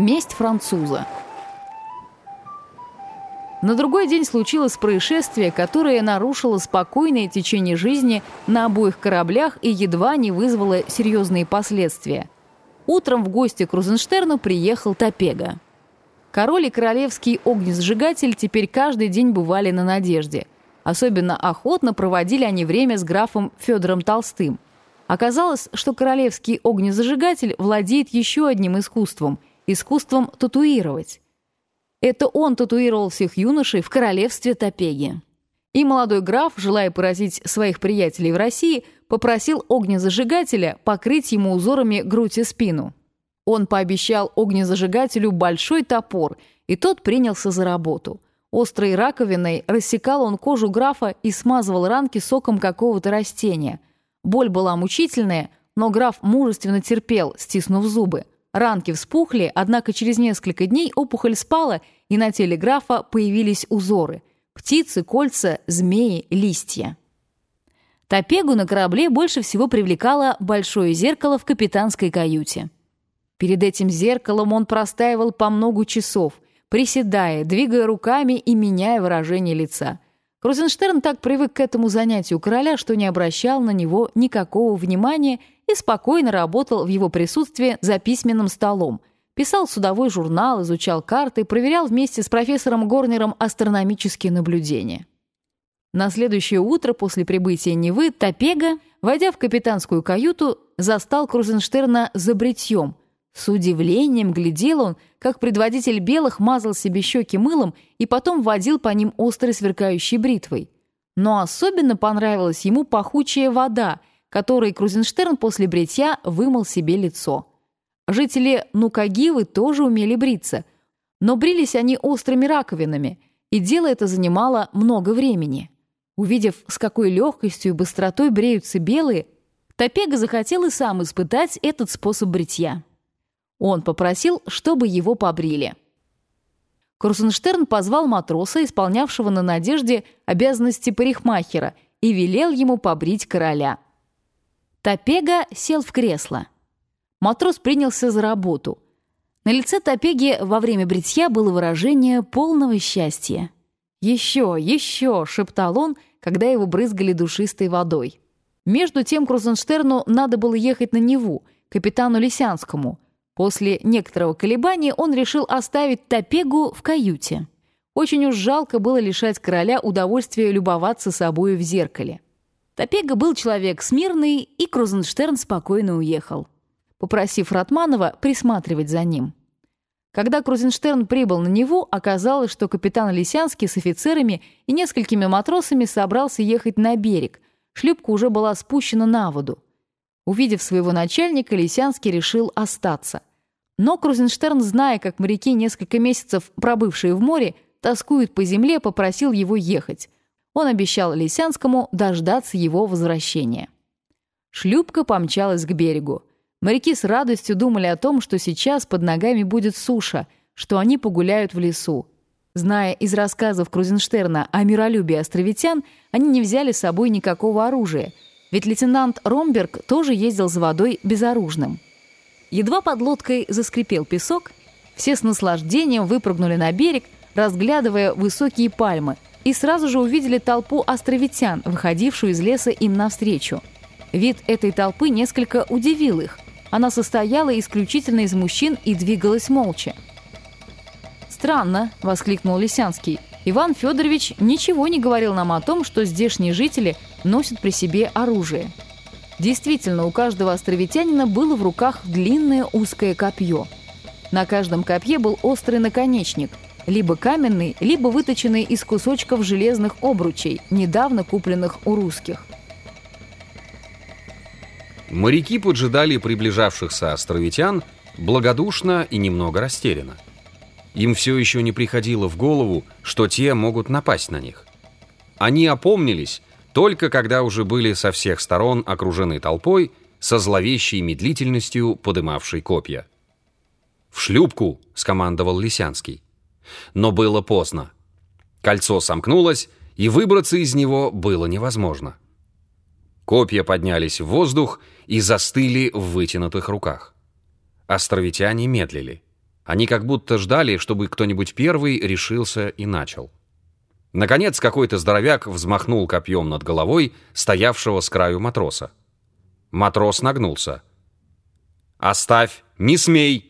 Месть француза. На другой день случилось происшествие, которое нарушило спокойное течение жизни на обоих кораблях и едва не вызвало серьезные последствия. Утром в гости к Крузенштерну приехал Топега. Король и королевский огнезажигатель теперь каждый день бывали на «Надежде». Особенно охотно проводили они время с графом Федором Толстым. Оказалось, что королевский огнезажигатель владеет еще одним искусством – искусством татуировать. Это он татуировал всех юношей в королевстве Топеги. И молодой граф, желая поразить своих приятелей в России, попросил огнезажигателя покрыть ему узорами грудь и спину. Он пообещал огнезажигателю большой топор, и тот принялся за работу. Острой раковиной рассекал он кожу графа и смазывал ранки соком какого-то растения. Боль была мучительная, но граф мужественно терпел, стиснув зубы. Ранки вспухли, однако через несколько дней опухоль спала, и на теле графа появились узоры – птицы, кольца, змеи, листья. Топегу на корабле больше всего привлекало большое зеркало в капитанской каюте. Перед этим зеркалом он простаивал по многу часов, приседая, двигая руками и меняя выражение лица. Крузенштерн так привык к этому занятию короля, что не обращал на него никакого внимания и спокойно работал в его присутствии за письменным столом. Писал судовой журнал, изучал карты, проверял вместе с профессором Горнером астрономические наблюдения. На следующее утро после прибытия Невы Топега, войдя в капитанскую каюту, застал Крузенштерна за бритьем. С удивлением глядел он, как предводитель белых мазал себе щеки мылом и потом водил по ним острой сверкающей бритвой. Но особенно понравилась ему пахучая вода — которой Крузенштерн после бритья вымыл себе лицо. Жители Нукагивы тоже умели бриться, но брились они острыми раковинами, и дело это занимало много времени. Увидев, с какой легкостью и быстротой бреются белые, Топега захотел и сам испытать этот способ бритья. Он попросил, чтобы его побрили. Крузенштерн позвал матроса, исполнявшего на надежде обязанности парикмахера, и велел ему побрить короля – Топега сел в кресло. Матрос принялся за работу. На лице Топеги во время бритья было выражение полного счастья. «Еще, еще!» — шептал он, когда его брызгали душистой водой. Между тем Крузенштерну надо было ехать на Неву, капитану Лисянскому. После некоторого колебания он решил оставить Топегу в каюте. Очень уж жалко было лишать короля удовольствия любоваться собою в зеркале. Топега был человек смирный, и Крузенштерн спокойно уехал, попросив Ратманова присматривать за ним. Когда Крузенштерн прибыл на него, оказалось, что капитан Лисянский с офицерами и несколькими матросами собрался ехать на берег. Шлюпка уже была спущена на воду. Увидев своего начальника, Лисянский решил остаться. Но Крузенштерн, зная, как моряки, несколько месяцев пробывшие в море, тоскуют по земле, попросил его ехать. Он обещал Лисянскому дождаться его возвращения. Шлюпка помчалась к берегу. Моряки с радостью думали о том, что сейчас под ногами будет суша, что они погуляют в лесу. Зная из рассказов Крузенштерна о миролюбии островитян, они не взяли с собой никакого оружия, ведь лейтенант Ромберг тоже ездил за водой безоружным. Едва под лодкой заскрипел песок, все с наслаждением выпрыгнули на берег, разглядывая высокие пальмы – и сразу же увидели толпу островитян, выходившую из леса им навстречу. Вид этой толпы несколько удивил их. Она состояла исключительно из мужчин и двигалась молча. «Странно», — воскликнул Лисянский. «Иван Федорович ничего не говорил нам о том, что здешние жители носят при себе оружие». Действительно, у каждого островитянина было в руках длинное узкое копье. На каждом копье был острый наконечник — либо каменный, либо выточенный из кусочков железных обручей, недавно купленных у русских. Моряки поджидали приближавшихся островитян благодушно и немного растерянно. Им все еще не приходило в голову, что те могут напасть на них. Они опомнились только когда уже были со всех сторон окружены толпой со зловещей медлительностью подымавшей копья. «В шлюпку!» — скомандовал Лисянский. Но было поздно. Кольцо сомкнулось, и выбраться из него было невозможно. Копья поднялись в воздух и застыли в вытянутых руках. Островитяне медлили. Они как будто ждали, чтобы кто-нибудь первый решился и начал. Наконец какой-то здоровяк взмахнул копьем над головой стоявшего с краю матроса. Матрос нагнулся. «Оставь! Не смей!» —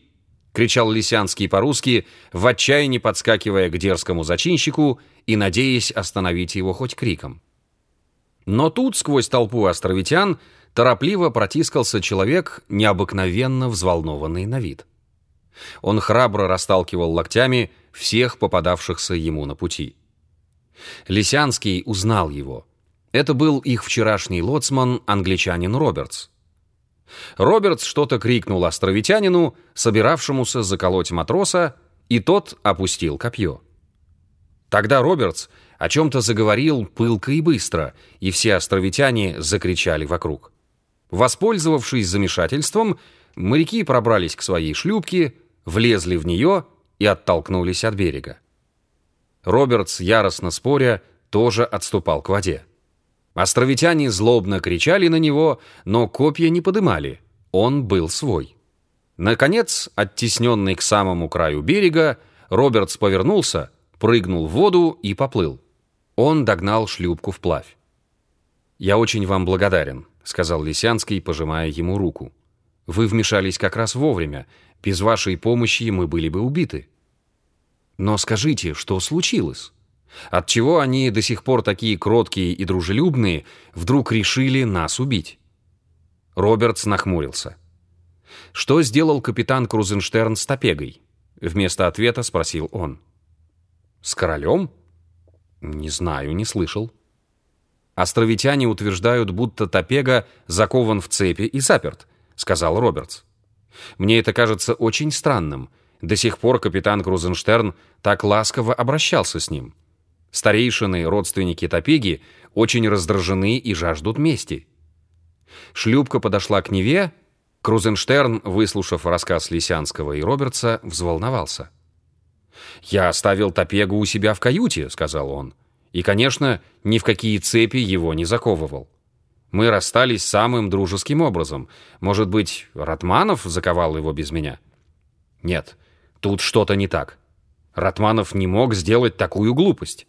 кричал Лисянский по-русски, в отчаянии подскакивая к дерзкому зачинщику и надеясь остановить его хоть криком. Но тут, сквозь толпу островитян, торопливо протискался человек, необыкновенно взволнованный на вид. Он храбро расталкивал локтями всех попадавшихся ему на пути. Лисянский узнал его. Это был их вчерашний лоцман, англичанин Робертс. Робертс что-то крикнул островитянину, собиравшемуся заколоть матроса, и тот опустил копье. Тогда Робертс о чем-то заговорил пылко и быстро, и все островитяне закричали вокруг. Воспользовавшись замешательством, моряки пробрались к своей шлюпке, влезли в нее и оттолкнулись от берега. Робертс, яростно споря, тоже отступал к воде. Островитяне злобно кричали на него, но копья не подымали. Он был свой. Наконец, оттесненный к самому краю берега, Робертс повернулся, прыгнул в воду и поплыл. Он догнал шлюпку вплавь. «Я очень вам благодарен», — сказал Лисянский, пожимая ему руку. «Вы вмешались как раз вовремя. Без вашей помощи мы были бы убиты». «Но скажите, что случилось?» Отчего они до сих пор такие кроткие и дружелюбные вдруг решили нас убить? Робертс нахмурился. «Что сделал капитан Крузенштерн с Топегой?» Вместо ответа спросил он. «С королем?» «Не знаю, не слышал». «Островитяне утверждают, будто Топега закован в цепи и заперт», — сказал Робертс. «Мне это кажется очень странным. До сих пор капитан Крузенштерн так ласково обращался с ним». Старейшины, родственники Топеги, очень раздражены и жаждут мести. Шлюпка подошла к Неве. Крузенштерн, выслушав рассказ Лисянского и Робертса, взволновался. «Я оставил Топегу у себя в каюте», — сказал он. «И, конечно, ни в какие цепи его не заковывал. Мы расстались самым дружеским образом. Может быть, Ратманов заковал его без меня?» «Нет, тут что-то не так. Ратманов не мог сделать такую глупость.